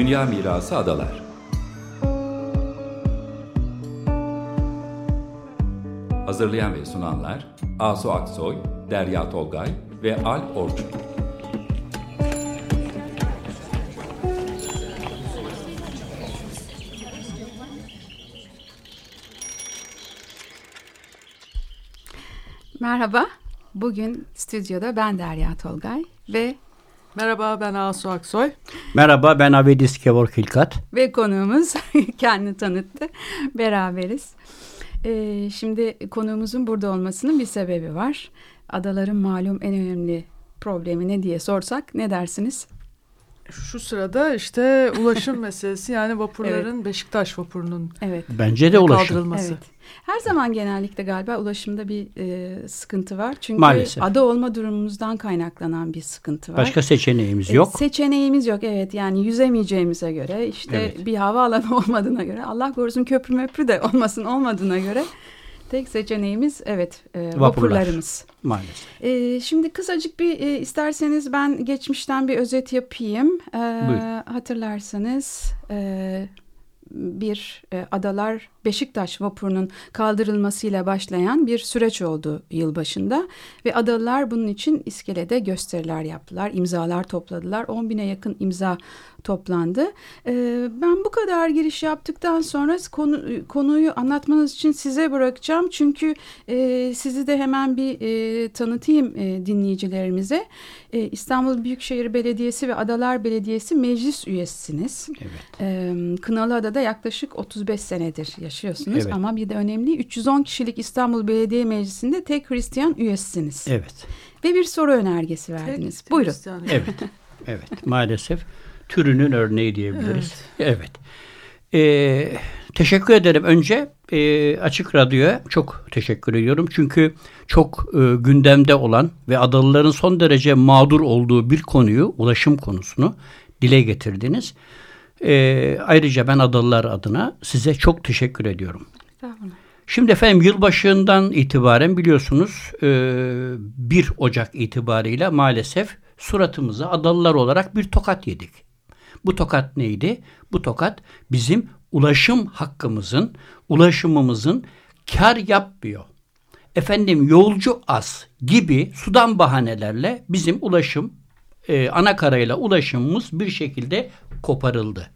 Dünya Mirası Adalar Hazırlayan ve sunanlar Asu Aksoy, Derya Tolgay ve Al Orçun. Merhaba. Bugün stüdyoda ben Derya Tolgay ve Merhaba ben Asu Aksoy. Merhaba ben Avedis Kevor Kilkat. Ve konuğumuz kendini tanıttı. Beraberiz. Ee, şimdi konuğumuzun burada olmasının bir sebebi var. Adaların malum en önemli problemi ne diye sorsak ne dersiniz? Şu sırada işte ulaşım meselesi yani vapurların evet. Beşiktaş vapurunun evet. bence de ulaşım kaldırılması. Evet. Her zaman genellikle galiba ulaşımda bir e, sıkıntı var. Çünkü Maalesef. ada olma durumumuzdan kaynaklanan bir sıkıntı var. Başka seçeneğimiz e, yok. E, seçeneğimiz yok evet yani yüzemeyeceğimize göre işte evet. bir hava alanı olmadığına göre Allah korusun köprü möprü de olmasın olmadığına göre Tek seçeneğimiz evet e, Vapurlar. vapurlarımız. Maalesef. E, şimdi kısacık bir e, isterseniz ben geçmişten bir özet yapayım. E, hatırlarsanız e, bir e, adalar Beşiktaş vapurunun kaldırılmasıyla başlayan bir süreç oldu yılbaşında ve adalılar bunun için iskelede gösteriler yaptılar, imzalar topladılar. 10 bine yakın imza toplandı. E, ben bu kadar giriş yaptıktan sonra konu, konuyu anlatmanız için size bırakacağım. Çünkü e, sizi de hemen bir e, tanıtayım e, dinleyicilerimize. E, İstanbul Büyükşehir Belediyesi ve Adalar Belediyesi meclis üyesisiniz. Evet. E, Kınalıada'da yaklaşık 35 senedir yaşıyorsunuz evet. ama bir de önemli 310 kişilik İstanbul Belediye Meclisi'nde tek Hristiyan üyesisiniz. Evet. Ve bir soru önergesi verdiniz. Tek Buyurun. Hristiyan. Evet. evet. Maalesef türünün örneği diyebiliriz. Evet. evet. Ee, teşekkür ederim. Önce e, Açık Radyo'ya çok teşekkür ediyorum. Çünkü çok e, gündemde olan ve adalıların son derece mağdur olduğu bir konuyu, ulaşım konusunu dile getirdiniz. E, ayrıca ben adalılar adına size çok teşekkür ediyorum. Şimdi efendim yılbaşından itibaren biliyorsunuz e, 1 Ocak itibariyle maalesef suratımıza adalılar olarak bir tokat yedik. Bu tokat neydi? Bu tokat bizim ulaşım hakkımızın, ulaşımımızın kar yapmıyor. Efendim yolcu az gibi sudan bahanelerle bizim ulaşım, e, ana karayla ulaşımımız bir şekilde koparıldı.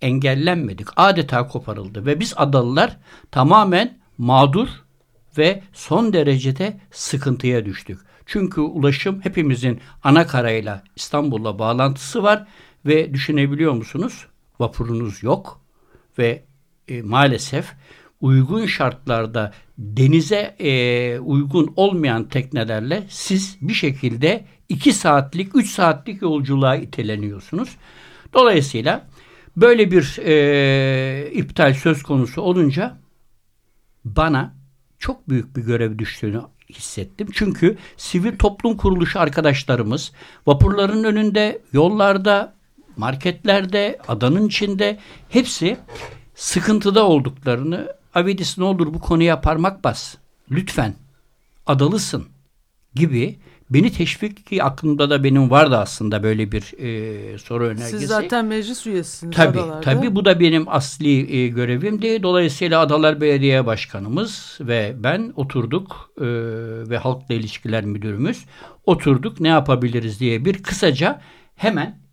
Engellenmedik. Adeta koparıldı. Ve biz adalılar tamamen mağdur ve son derecede sıkıntıya düştük. Çünkü ulaşım hepimizin ana karayla İstanbul'la bağlantısı var ve düşünebiliyor musunuz? Vapurunuz yok ve e, maalesef uygun şartlarda denize e, uygun olmayan teknelerle siz bir şekilde 2 saatlik 3 saatlik yolculuğa iteleniyorsunuz. Dolayısıyla böyle bir e, iptal söz konusu olunca bana çok büyük bir görev düştüğünü hissettim. Çünkü sivil toplum kuruluşu arkadaşlarımız vapurların önünde, yollarda, marketlerde, adanın içinde hepsi sıkıntıda olduklarını Avedis ne olur bu konuya parmak bas. Lütfen adalısın gibi beni teşvik ki aklımda da benim vardı aslında böyle bir e, soru önergesi. Siz zaten meclis üyesiniz tabii, adalarda. Tabii bu da benim asli e, görevimdi. Dolayısıyla Adalar Belediye Başkanımız ve ben oturduk e, ve Halkla İlişkiler Müdürümüz oturduk ne yapabiliriz diye bir kısaca hemen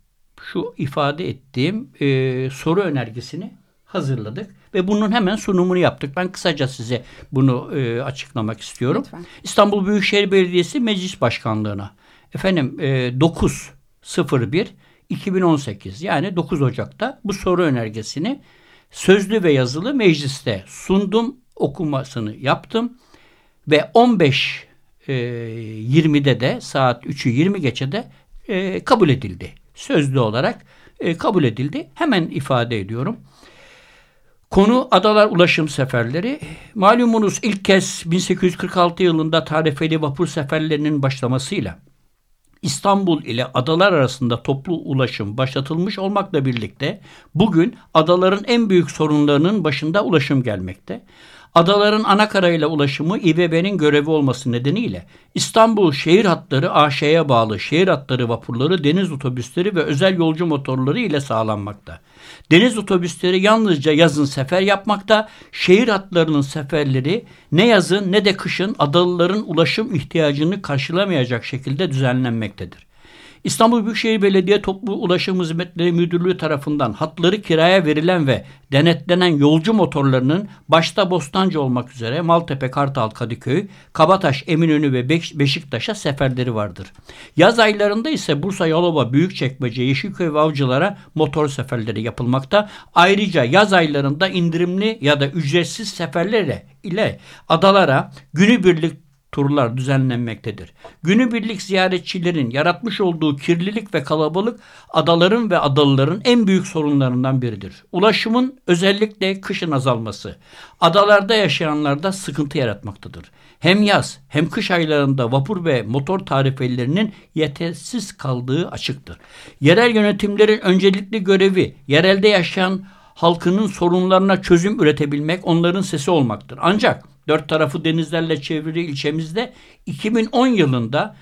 şu ifade ettiğim e, soru önergesini hazırladık ve bunun hemen sunumunu yaptık. Ben kısaca size bunu e, açıklamak istiyorum. Lütfen. İstanbul Büyükşehir Belediyesi Meclis Başkanlığı'na efendim e, 9 01 2018 yani 9 Ocak'ta bu soru önergesini sözlü ve yazılı mecliste sundum okumasını yaptım ve 15 e, 20'de de saat 3'ü 20 geçe de e, kabul edildi. Sözlü olarak e, kabul edildi. Hemen ifade ediyorum. Konu adalar ulaşım seferleri. Malumunuz ilk kez 1846 yılında tarifeli vapur seferlerinin başlamasıyla İstanbul ile adalar arasında toplu ulaşım başlatılmış olmakla birlikte bugün adaların en büyük sorunlarının başında ulaşım gelmekte. Adaların ana karayla ulaşımı İBB'nin görevi olması nedeniyle İstanbul şehir hatları AŞ'ye bağlı şehir hatları vapurları, deniz otobüsleri ve özel yolcu motorları ile sağlanmakta. Deniz otobüsleri yalnızca yazın sefer yapmakta, şehir hatlarının seferleri ne yazın ne de kışın adalıların ulaşım ihtiyacını karşılamayacak şekilde düzenlenmektedir. İstanbul Büyükşehir Belediye Toplu Ulaşım Hizmetleri Müdürlüğü tarafından hatları kiraya verilen ve denetlenen yolcu motorlarının başta Bostancı olmak üzere Maltepe, Kartal, Kadıköy, Kabataş, Eminönü ve Beşiktaş'a seferleri vardır. Yaz aylarında ise Bursa, Yalova, Büyükçekmece, Yeşilköy ve Avcılar'a motor seferleri yapılmakta. Ayrıca yaz aylarında indirimli ya da ücretsiz seferlerle ile adalara günübirlik turlar düzenlenmektedir. Günübirlik ziyaretçilerin yaratmış olduğu kirlilik ve kalabalık adaların ve adalıların en büyük sorunlarından biridir. Ulaşımın özellikle kışın azalması adalarda yaşayanlarda sıkıntı yaratmaktadır. Hem yaz hem kış aylarında vapur ve motor tarifelerinin yetersiz kaldığı açıktır. Yerel yönetimlerin öncelikli görevi yerelde yaşayan halkının sorunlarına çözüm üretebilmek, onların sesi olmaktır. Ancak dört tarafı denizlerle çevrili ilçemizde 2010 yılında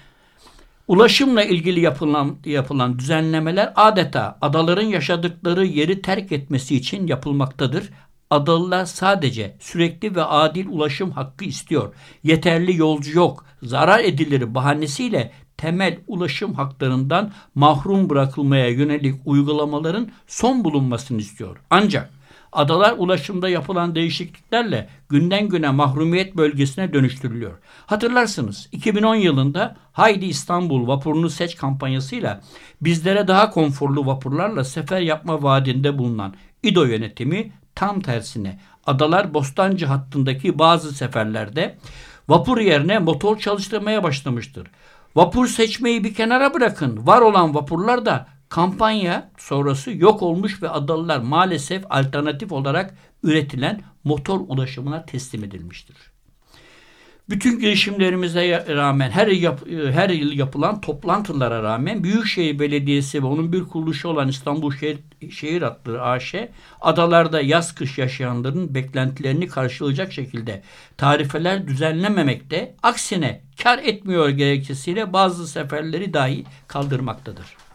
ulaşımla ilgili yapılan, yapılan düzenlemeler adeta adaların yaşadıkları yeri terk etmesi için yapılmaktadır. Adalılar sadece sürekli ve adil ulaşım hakkı istiyor. Yeterli yolcu yok. Zarar edilir bahanesiyle temel ulaşım haklarından mahrum bırakılmaya yönelik uygulamaların son bulunmasını istiyor. Ancak adalar ulaşımda yapılan değişikliklerle günden güne mahrumiyet bölgesine dönüştürülüyor. Hatırlarsınız 2010 yılında Haydi İstanbul vapurunu seç kampanyasıyla bizlere daha konforlu vapurlarla sefer yapma vaadinde bulunan İDO yönetimi tam tersine Adalar Bostancı hattındaki bazı seferlerde vapur yerine motor çalıştırmaya başlamıştır. Vapur seçmeyi bir kenara bırakın. Var olan vapurlar da kampanya sonrası yok olmuş ve adalılar maalesef alternatif olarak üretilen motor ulaşımına teslim edilmiştir. Bütün girişimlerimize rağmen her yap, her yıl yapılan toplantılara rağmen Büyükşehir Belediyesi ve onun bir kuruluşu olan İstanbul Şehir, Şehir Hatları AŞ adalarda yaz kış yaşayanların beklentilerini karşılayacak şekilde tarifeler düzenlememekte aksine kar etmiyor gerekçesiyle bazı seferleri dahi kaldırmaktadır.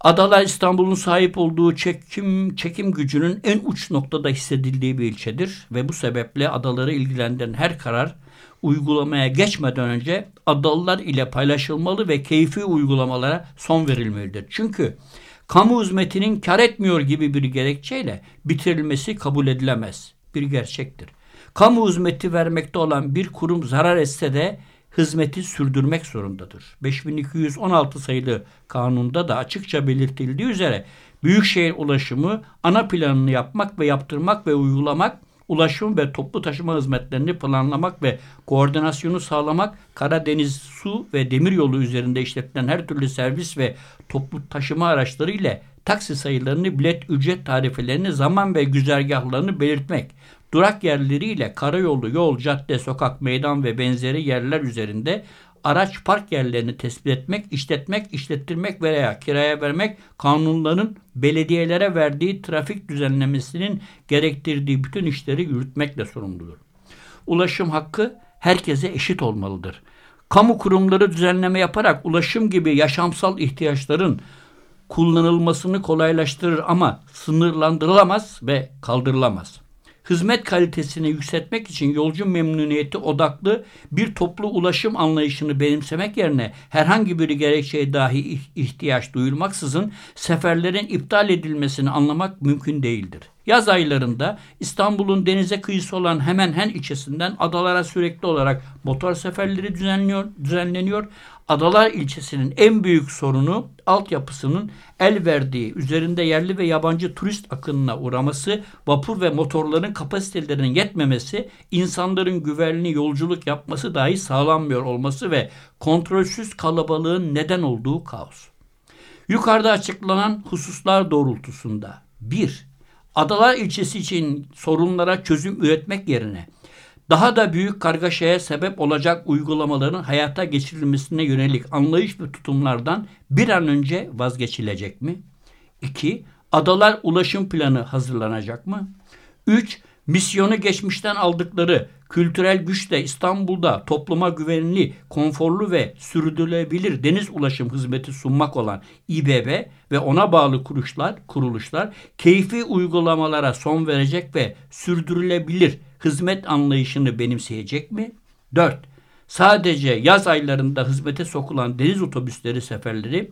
Adalar İstanbul'un sahip olduğu çekim çekim gücünün en uç noktada hissedildiği bir ilçedir ve bu sebeple adaları ilgilendiren her karar uygulamaya geçmeden önce adalılar ile paylaşılmalı ve keyfi uygulamalara son verilmelidir. Çünkü kamu hizmetinin kar etmiyor gibi bir gerekçeyle bitirilmesi kabul edilemez. Bir gerçektir. Kamu hizmeti vermekte olan bir kurum zarar etse de hizmeti sürdürmek zorundadır. 5216 sayılı kanunda da açıkça belirtildiği üzere büyükşehir ulaşımı ana planını yapmak ve yaptırmak ve uygulamak ulaşım ve toplu taşıma hizmetlerini planlamak ve koordinasyonu sağlamak, Karadeniz su ve demiryolu üzerinde işletilen her türlü servis ve toplu taşıma araçları ile taksi sayılarını, bilet ücret tarifelerini, zaman ve güzergahlarını belirtmek, durak yerleriyle karayolu, yol, cadde, sokak, meydan ve benzeri yerler üzerinde araç park yerlerini tespit etmek, işletmek, işlettirmek veya kiraya vermek kanunların belediyelere verdiği trafik düzenlemesinin gerektirdiği bütün işleri yürütmekle sorumludur. Ulaşım hakkı herkese eşit olmalıdır. Kamu kurumları düzenleme yaparak ulaşım gibi yaşamsal ihtiyaçların kullanılmasını kolaylaştırır ama sınırlandırılamaz ve kaldırılamaz hizmet kalitesini yükseltmek için yolcu memnuniyeti odaklı bir toplu ulaşım anlayışını benimsemek yerine herhangi bir gerekçeye dahi ihtiyaç duyulmaksızın seferlerin iptal edilmesini anlamak mümkün değildir. Yaz aylarında İstanbul'un denize kıyısı olan hemen hen ilçesinden adalara sürekli olarak motor seferleri düzenleniyor. Adalar ilçesinin en büyük sorunu altyapısının el verdiği, üzerinde yerli ve yabancı turist akınına uğraması, vapur ve motorların kapasitelerinin yetmemesi, insanların güvenli yolculuk yapması dahi sağlanmıyor olması ve kontrolsüz kalabalığın neden olduğu kaos. Yukarıda açıklanan hususlar doğrultusunda 1. Adalar ilçesi için sorunlara çözüm üretmek yerine daha da büyük kargaşaya sebep olacak uygulamaların hayata geçirilmesine yönelik anlayış ve tutumlardan bir an önce vazgeçilecek mi? 2. Adalar ulaşım planı hazırlanacak mı? 3. Misyonu geçmişten aldıkları kültürel güçle İstanbul'da topluma güvenli, konforlu ve sürdürülebilir deniz ulaşım hizmeti sunmak olan İBB ve ona bağlı kuruluşlar, kuruluşlar keyfi uygulamalara son verecek ve sürdürülebilir hizmet anlayışını benimseyecek mi? 4. Sadece yaz aylarında hizmete sokulan deniz otobüsleri seferleri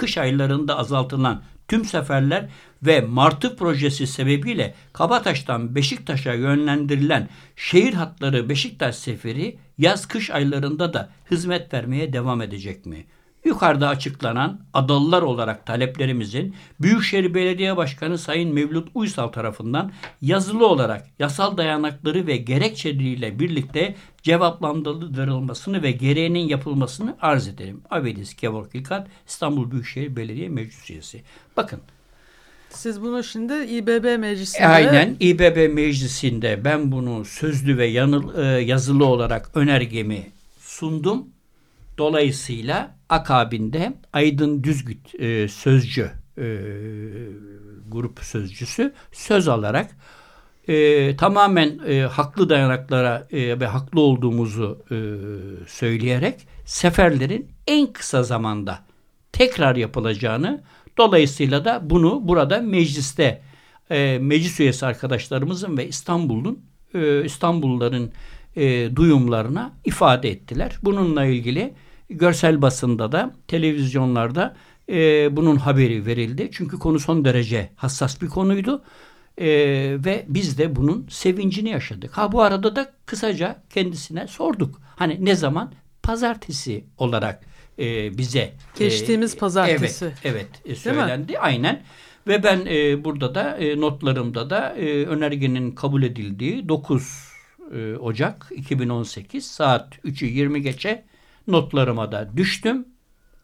kış aylarında azaltılan tüm seferler ve Martı projesi sebebiyle Kabataş'tan Beşiktaş'a yönlendirilen şehir hatları Beşiktaş seferi yaz-kış aylarında da hizmet vermeye devam edecek mi? Yukarıda açıklanan adalılar olarak taleplerimizin Büyükşehir Belediye Başkanı Sayın Mevlüt Uysal tarafından yazılı olarak yasal dayanakları ve gerekçeleriyle birlikte cevaplandırılmasını ve gereğinin yapılmasını arz ederim. Avedis Kevorkikat İstanbul Büyükşehir Belediye Meclis Üyesi. Bakın siz bunu şimdi İBB meclisinde... Aynen İBB meclisinde ben bunu sözlü ve yanıl, e, yazılı olarak önergemi sundum. Dolayısıyla akabinde Aydın Düzgüt e, sözcü e, grup sözcüsü söz alarak e, tamamen e, haklı dayanaklara e, ve haklı olduğumuzu e, söyleyerek seferlerin en kısa zamanda tekrar yapılacağını dolayısıyla da bunu burada mecliste e, meclis üyesi arkadaşlarımızın ve İstanbul'un e, İstanbulluların e, duyumlarına ifade ettiler. Bununla ilgili görsel basında da televizyonlarda e, bunun haberi verildi. Çünkü konu son derece hassas bir konuydu. E, ve biz de bunun sevincini yaşadık. Ha bu arada da kısaca kendisine sorduk. Hani ne zaman? Pazartesi olarak e, bize. Geçtiğimiz e, pazartesi. Evet, evet e, söylendi. Aynen. Ve ben e, burada da e, notlarımda da e, önergenin kabul edildiği 9 e, Ocak 2018 saat 3'ü 20 geçe notlarıma da düştüm.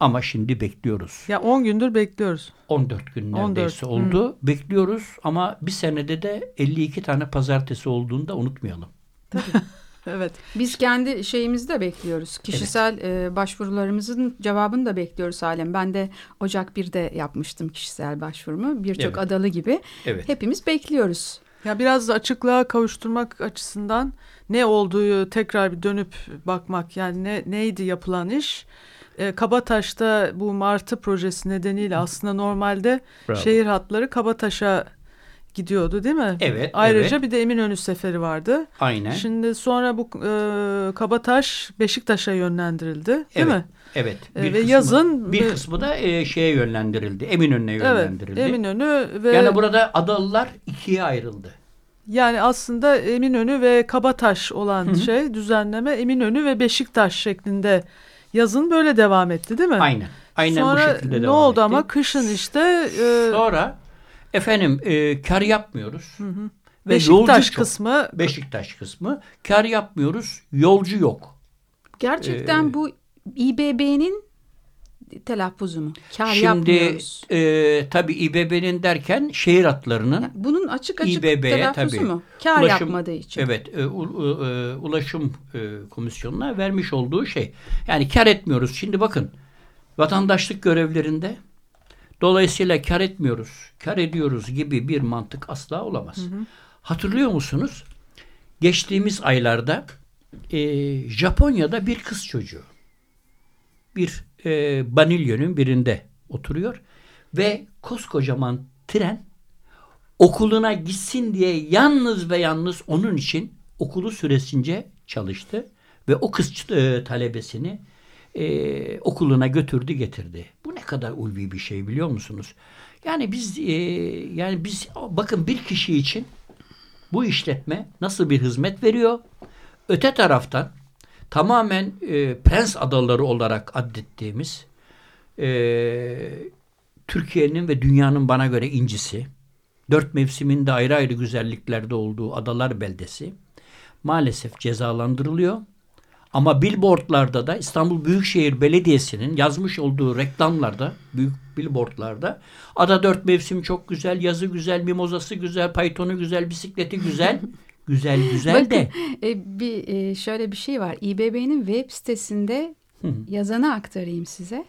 Ama şimdi bekliyoruz. Ya 10 gündür bekliyoruz. 14 gün neredeyse 14. oldu. Hı. Bekliyoruz ama bir senede de 52 tane pazartesi olduğunu da unutmayalım. Tabii. evet. Biz kendi şeyimizde bekliyoruz. Kişisel evet. e, başvurularımızın cevabını da bekliyoruz halen. Ben de Ocak 1'de yapmıştım kişisel başvurumu. Birçok evet. adalı gibi. Evet. Hepimiz bekliyoruz. Ya biraz da açıklığa kavuşturmak açısından ne olduğu tekrar bir dönüp bakmak yani ne neydi yapılan iş? E, Kabataş'ta bu Martı projesi nedeniyle aslında normalde Bravo. şehir hatları Kabataş'a gidiyordu değil mi? Evet. Ayrıca evet. bir de Eminönü seferi vardı. Aynen. Şimdi sonra bu e, Kabataş Beşiktaş'a yönlendirildi değil evet. mi? Evet. E, bir ve kısmı, yazın bir kısmı da e, şeye yönlendirildi. Eminönü'ne yönlendirildi. Evet. Eminönü ve yani burada adalılar ikiye ayrıldı. Yani aslında Eminönü ve Kabataş olan Hı-hı. şey düzenleme Eminönü ve Beşiktaş şeklinde yazın böyle devam etti değil mi? Aynen. Aynen Sonra bu şekilde ne oldu etti. ama kışın işte e, sonra efendim e, kar yapmıyoruz. Hı hı. Ve Beşiktaş kısmı Beşiktaş kısmı kar yapmıyoruz. Yolcu yok. Gerçekten ee, bu İBB'nin telaffuzu mu? Kar Şimdi e, tabii İBB'nin derken şehir hatlarının yani bunun açık açık İBB'ye, telaffuzu tabii, mu? Kar ulaşım, yapmadığı için. Evet, e, u, e, ulaşım e, komisyonuna vermiş olduğu şey. Yani kar etmiyoruz. Şimdi bakın vatandaşlık görevlerinde dolayısıyla kar etmiyoruz, kar ediyoruz gibi bir mantık asla olamaz. Hı hı. Hatırlıyor musunuz? Geçtiğimiz aylarda e, Japonya'da bir kız çocuğu bir e, Banilyon'un birinde oturuyor ve koskocaman tren okuluna gitsin diye yalnız ve yalnız onun için okulu süresince çalıştı ve o kız e, talebesini e, okuluna götürdü getirdi. Bu ne kadar ulvi bir şey biliyor musunuz? Yani biz e, yani biz bakın bir kişi için bu işletme nasıl bir hizmet veriyor? Öte taraftan tamamen e, Prens Adaları olarak addettiğimiz e, Türkiye'nin ve dünyanın bana göre incisi, dört mevsiminde ayrı ayrı güzelliklerde olduğu adalar beldesi maalesef cezalandırılıyor. Ama billboardlarda da İstanbul Büyükşehir Belediyesi'nin yazmış olduğu reklamlarda, büyük billboardlarda ada dört mevsim çok güzel, yazı güzel, mimozası güzel, paytonu güzel, bisikleti güzel Güzel güzel Bakın, de. E, bir e, şöyle bir şey var. İBB'nin web sitesinde yazana aktarayım size.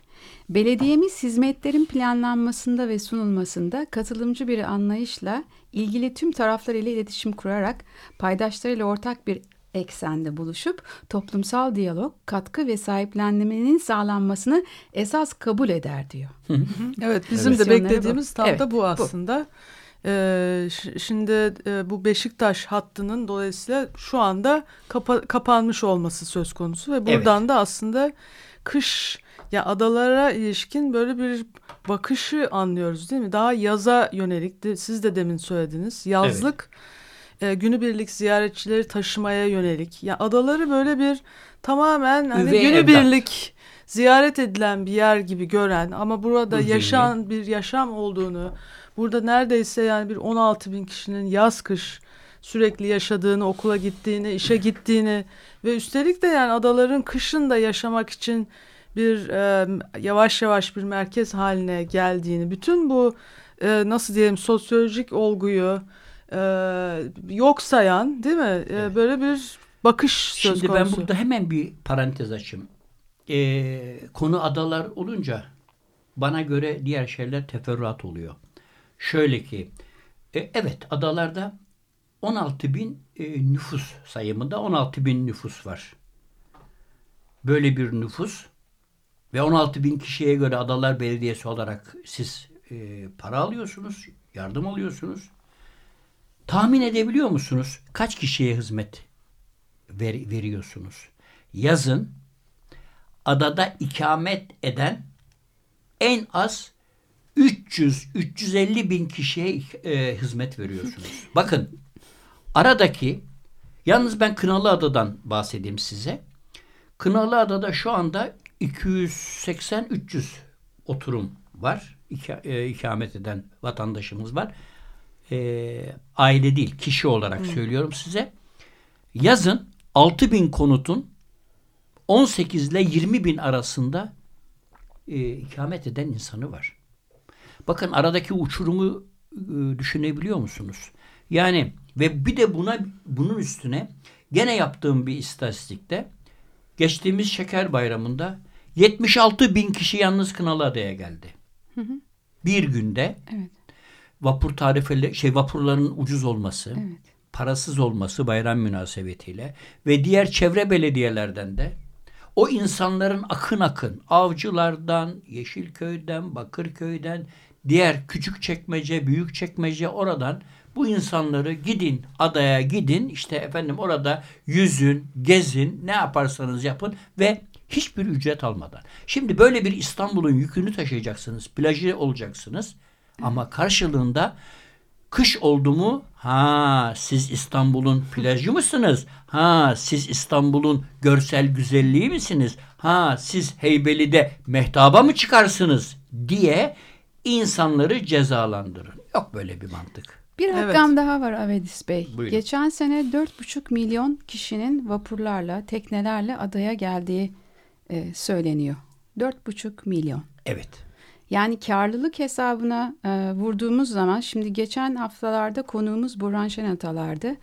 Belediyemiz hizmetlerin planlanmasında ve sunulmasında katılımcı bir anlayışla ilgili tüm taraflar ile iletişim kurarak paydaşlarıyla ortak bir eksende buluşup toplumsal diyalog, katkı ve sahiplenmenin sağlanmasını esas kabul eder diyor. Evet bizim Evet. de beklediğimiz Bu. tam Evet, da bu bu. aslında. Ee, ş- şimdi e, bu Beşiktaş hattının dolayısıyla şu anda kapa- kapanmış olması söz konusu ve buradan da aslında kış ya adalara ilişkin böyle bir bakışı anlıyoruz değil mi? Daha yaza yönelik de, siz de demin söylediniz. Yazlık e, günübirlik ziyaretçileri taşımaya yönelik. Ya adaları böyle bir tamamen hani Üvey günübirlik ziyaret edilen bir yer gibi gören ama burada Huzurlu. yaşayan bir yaşam olduğunu, burada neredeyse yani bir 16 bin kişinin yaz kış sürekli yaşadığını, okula gittiğini, işe gittiğini ve üstelik de yani adaların kışın da yaşamak için bir e, yavaş yavaş bir merkez haline geldiğini, bütün bu e, nasıl diyelim sosyolojik olguyu e, yok sayan değil mi? E, Böyle bir bakış söz Şimdi konusu. ben burada hemen bir parantez açayım. Ee, konu adalar olunca bana göre diğer şeyler teferruat oluyor. Şöyle ki e, evet adalarda 16 bin e, nüfus sayımında 16 bin nüfus var. Böyle bir nüfus ve 16 bin kişiye göre Adalar Belediyesi olarak siz e, para alıyorsunuz, yardım alıyorsunuz. Tahmin edebiliyor musunuz kaç kişiye hizmet ver- veriyorsunuz? Yazın adada ikamet eden en az 300-350 bin kişiye e, hizmet veriyorsunuz. Bakın aradaki yalnız ben Kınalıada'dan bahsedeyim size. Kınalıada'da şu anda 280-300 oturum var. İka, e, ikamet eden vatandaşımız var. E, aile değil, kişi olarak söylüyorum size. Yazın 6 bin konutun 18 ile 20 bin arasında e, ikamet eden insanı var. Bakın aradaki uçurumu e, düşünebiliyor musunuz? Yani ve bir de buna bunun üstüne gene yaptığım bir istatistikte geçtiğimiz şeker bayramında 76 bin kişi yalnız Kınalıada'ya geldi. Bir günde Evet. Vapur tarifeli şey vapurların ucuz olması, Evet. parasız olması bayram münasebetiyle ve diğer çevre belediyelerden de o insanların akın akın Avcılardan, Yeşilköy'den, Bakırköy'den, diğer küçük çekmece, büyük çekmece oradan bu insanları gidin adaya gidin işte efendim orada yüzün, gezin, ne yaparsanız yapın ve hiçbir ücret almadan. Şimdi böyle bir İstanbul'un yükünü taşıyacaksınız, plajı olacaksınız ama karşılığında Kış oldu mu? Ha siz İstanbul'un plajı mısınız? Ha siz İstanbul'un görsel güzelliği misiniz? Ha siz Heybeli'de mehtaba mı çıkarsınız? diye insanları cezalandırın. Yok böyle bir mantık. Bir Evet. rakam daha var Avedis Bey. Buyurun. Geçen sene 4,5 milyon kişinin vapurlarla, teknelerle adaya geldiği e, söyleniyor. 4,5 milyon. Evet. Yani karlılık hesabına e, vurduğumuz zaman şimdi geçen haftalarda konuğumuz Burhan Şenatalar'dı.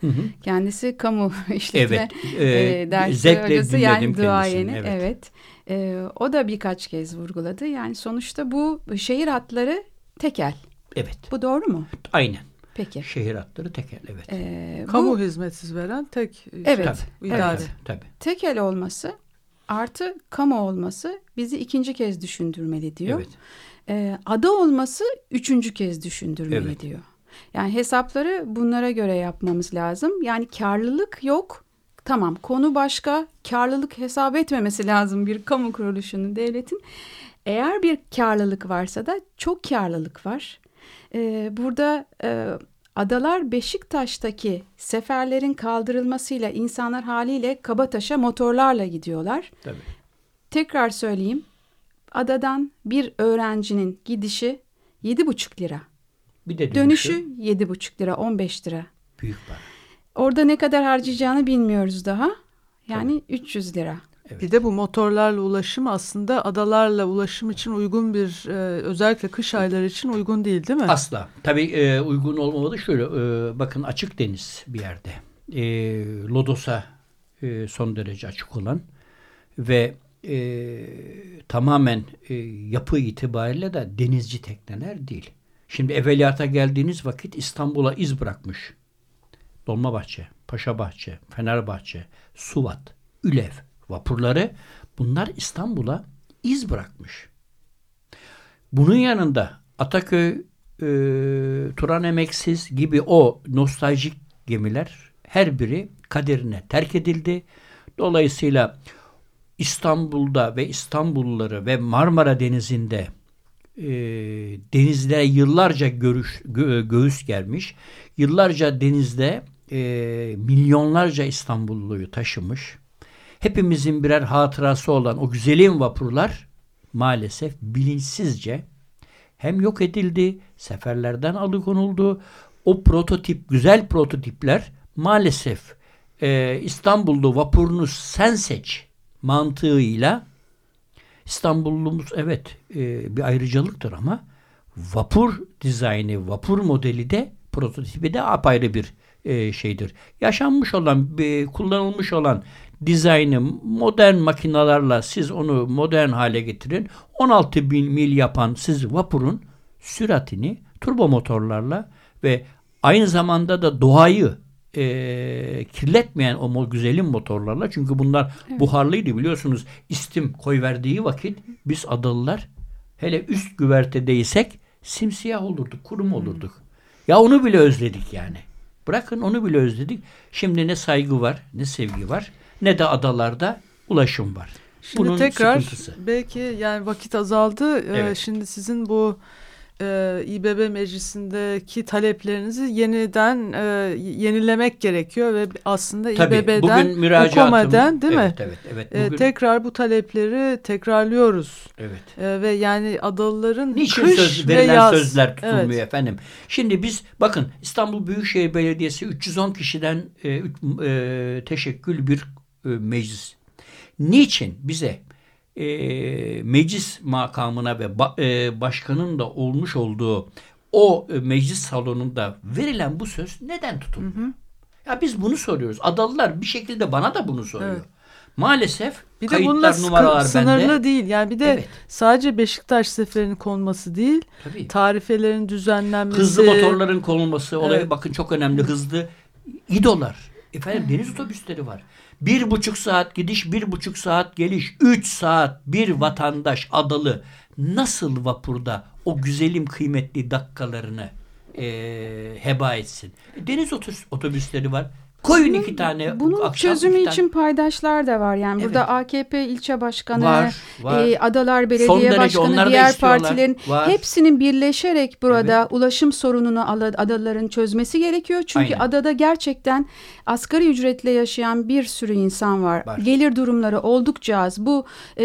Kendisi kamu işletme Evet, e, e, dersi hocası yani kendisini, duayeni. evet. Evet. E, o da birkaç kez vurguladı. Yani sonuçta bu şehir hatları tekel. Evet. Bu doğru mu? Aynen. Peki. Şehir hatları tekel. Evet. E, Kamu bu hizmetsiz veren tek Evet. Tabii. idare. Tabii, tabii. tekel olması artı kamu olması bizi ikinci kez düşündürmeli diyor. Evet. Ee, ada olması üçüncü kez düşündürmeli Evet. diyor. Yani hesapları bunlara göre yapmamız lazım. Yani karlılık yok. Tamam konu başka. Karlılık hesap etmemesi lazım bir kamu kuruluşunun, devletin. Eğer bir karlılık varsa da çok karlılık var. Ee, burada e, adalar Beşiktaş'taki seferlerin kaldırılmasıyla insanlar haliyle Kabataş'a motorlarla gidiyorlar. Tabii. Tekrar söyleyeyim. Adadan bir öğrencinin gidişi 7,5 lira. Bir de Dönüşü dönüşü 7,5 lira, 15 lira. büyük para. Orada ne kadar harcayacağını bilmiyoruz daha. Yani 300 lira. Bir de bu motorlarla ulaşım aslında adalarla ulaşım için uygun bir e, özellikle kış ayları için uygun değil değil mi? Asla. Tabii e, uygun olmamalı. Şöyle e, bakın açık deniz bir yerde. E, Lodos'a e, son derece açık olan ve e, tamamen e, yapı itibariyle de denizci tekneler değil. Şimdi evveliyata geldiğiniz vakit İstanbul'a iz bırakmış. Dolmabahçe, Paşabahçe, Fenerbahçe, Suvat, Ülev vapurları bunlar İstanbul'a iz bırakmış. Bunun yanında Ataköy, e, Turan Emeksiz gibi o nostaljik gemiler her biri kaderine terk edildi. Dolayısıyla İstanbul'da ve İstanbulluları ve Marmara Denizi'nde e, denizlere yıllarca görüş, gö, göğüs gelmiş. Yıllarca denizde e, milyonlarca İstanbulluyu taşımış. Hepimizin birer hatırası olan o güzelim vapurlar maalesef bilinçsizce hem yok edildi, seferlerden alıkonuldu. O prototip, güzel prototipler maalesef e, İstanbul'da vapurunu sen seç mantığıyla İstanbullumuz evet e, bir ayrıcalıktır ama vapur dizaynı, vapur modeli de prototipi de apayrı bir e, şeydir. Yaşanmış olan, bir, kullanılmış olan dizaynı modern makinalarla siz onu modern hale getirin. 16 bin mil yapan siz vapurun süratini turbo motorlarla ve aynı zamanda da doğayı e, kirletmeyen o güzelim motorlarla çünkü bunlar evet. buharlıydı biliyorsunuz istim koy verdiği vakit biz adalılar hele üst güvertedeysek simsiyah olurduk kurum hmm. olurduk. Ya onu bile özledik yani. Bırakın onu bile özledik. Şimdi ne saygı var ne sevgi var ne de adalarda ulaşım var. Şimdi Bunun tekrar sıkıntısı. belki yani vakit azaldı. Ee, evet. Şimdi sizin bu e, İBB meclisindeki taleplerinizi yeniden e, yenilemek gerekiyor ve aslında Tabii, İBB'den, UKOMA'den değil evet, mi? Evet, evet. E, bugün... E, tekrar bu talepleri tekrarlıyoruz. Evet. E, ve yani adalıların Niçin kış söz, verilen ve yaz... sözler tutulmuyor evet. efendim? Şimdi biz bakın İstanbul Büyükşehir Belediyesi 310 kişiden e, e, teşekkül bir e, meclis. Niçin bize e, meclis makamına ve ba, e, başkanın da olmuş olduğu o e, meclis salonunda verilen bu söz neden tutulmuyor? Hı hı. Ya biz bunu soruyoruz. Adalılar bir şekilde bana da bunu soruyor. Evet. Maalesef bir de bununla numaralar sınırlı bende. değil. Yani bir de evet. sadece Beşiktaş seferinin konması değil. Tabii. Tarifelerin düzenlenmesi. Hızlı motorların konulması olayı evet. bakın çok önemli. Hızlı İdolar. Efendim deniz otobüsleri var. Bir buçuk saat gidiş, bir buçuk saat geliş, üç saat bir vatandaş adalı nasıl vapurda o güzelim kıymetli dakikalarını e, heba etsin? Deniz otobüsleri var. Koyun bunun, iki tane. Bunun çözümü için paydaşlar da var. Yani evet. burada AKP ilçe başkanı, var, var. E, Adalar Belediye Başkanı, diğer partilerin var. hepsinin birleşerek burada evet. ulaşım sorununu adaların çözmesi gerekiyor. Çünkü Aynen. adada gerçekten asgari ücretle yaşayan bir sürü insan var. var. Gelir durumları oldukça az. Bu e,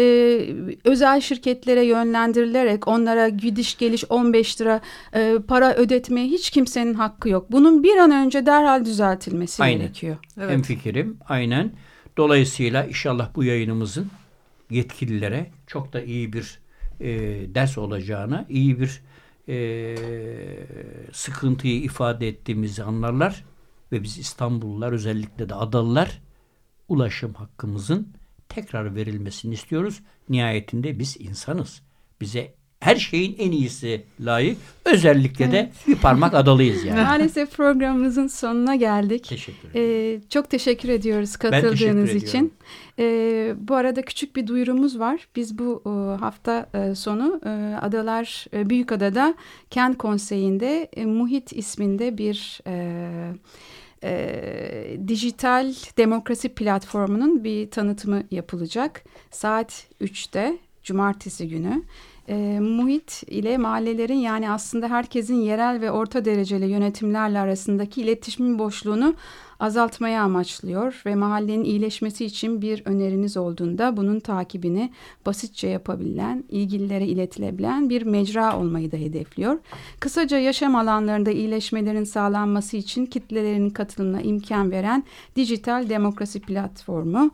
özel şirketlere yönlendirilerek onlara gidiş geliş 15 lira e, para ödetmeye hiç kimsenin hakkı yok. Bunun bir an önce derhal düzeltilmesi Aynen. gerekiyor. Evet. Hem fikrim aynen. Dolayısıyla inşallah bu yayınımızın yetkililere çok da iyi bir e, ders olacağına, iyi bir e, sıkıntıyı ifade ettiğimizi anlarlar ve biz İstanbullular özellikle de Adalılar ulaşım hakkımızın tekrar verilmesini istiyoruz. Nihayetinde biz insanız. Bize her şeyin en iyisi layık. Özellikle evet. de bir parmak adalıyız yani. Maalesef programımızın sonuna geldik. Teşekkür ederim. Ee, çok teşekkür ediyoruz katıldığınız teşekkür için. Ee, bu arada küçük bir duyurumuz var. Biz bu e, hafta e, sonu e, Adalar e, Büyükada'da Kent Konseyi'nde e, Muhit isminde bir... E, e, dijital demokrasi platformunun bir tanıtımı yapılacak. Saat 3'te Cumartesi günü e, muhit ile mahallelerin yani aslında herkesin yerel ve orta dereceli yönetimlerle arasındaki iletişimin boşluğunu azaltmaya amaçlıyor ve mahallenin iyileşmesi için bir öneriniz olduğunda bunun takibini basitçe yapabilen, ilgililere iletilebilen bir mecra olmayı da hedefliyor. Kısaca yaşam alanlarında iyileşmelerin sağlanması için kitlelerin katılımına imkan veren dijital demokrasi platformu.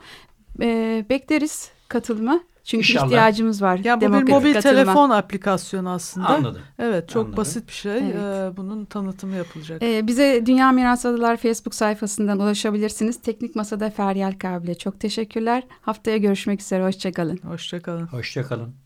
E, bekleriz katılma Çünkü İnşallah. ihtiyacımız var. Ya bu bir mobil katılma. telefon aplikasyonu aslında. Anladım. Evet çok Anladım. basit bir şey. Evet. Ee, bunun tanıtımı yapılacak. Ee, bize Dünya Miras Adalar Facebook sayfasından ulaşabilirsiniz. Teknik Masada Feryal Kabile çok teşekkürler. Haftaya görüşmek üzere. Hoşçakalın. Hoşçakalın. Hoşçakalın.